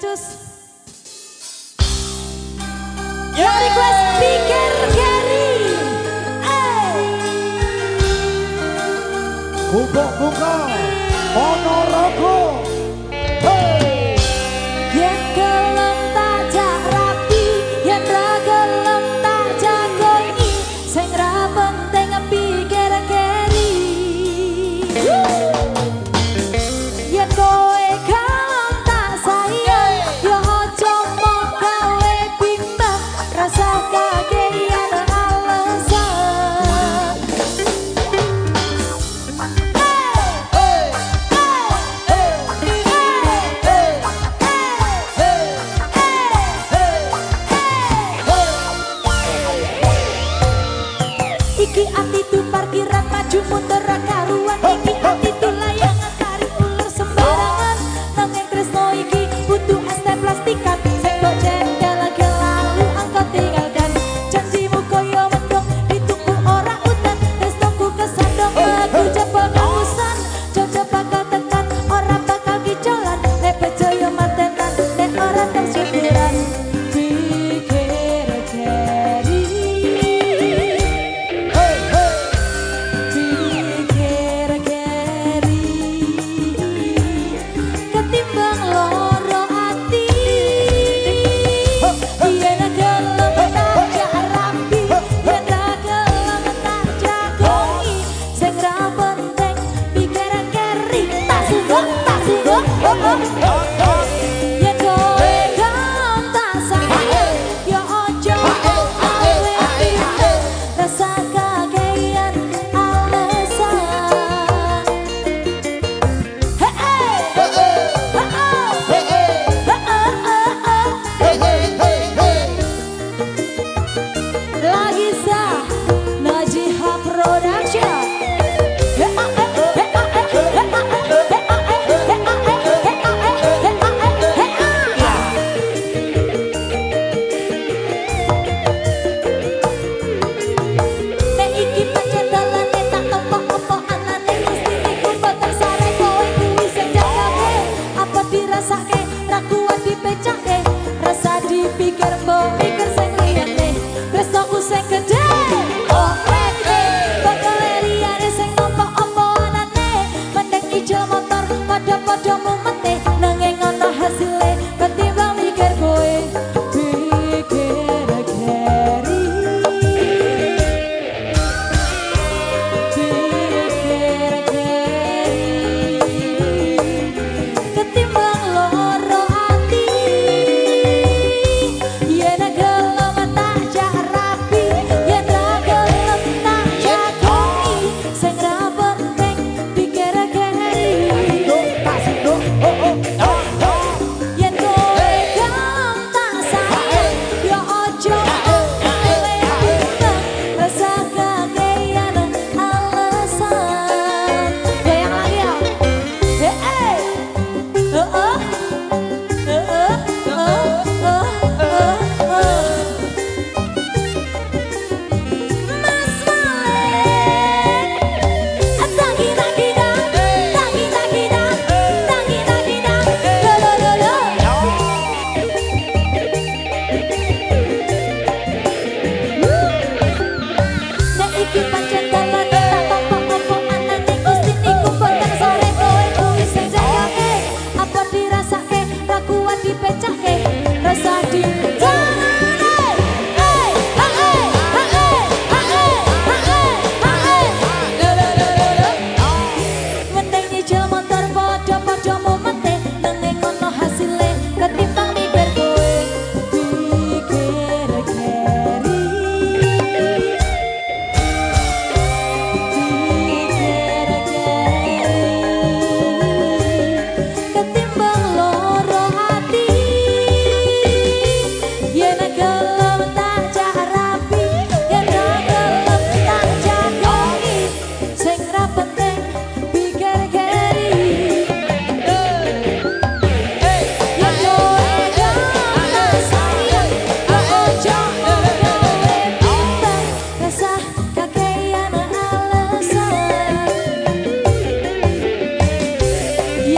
Cus. Yeah. yeah. request speaker Gary. Hey. Kubok-kubok, Ponorogo. Hey. Iki atiku parkiran maju mundur karuan iki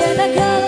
Yeah, that girl.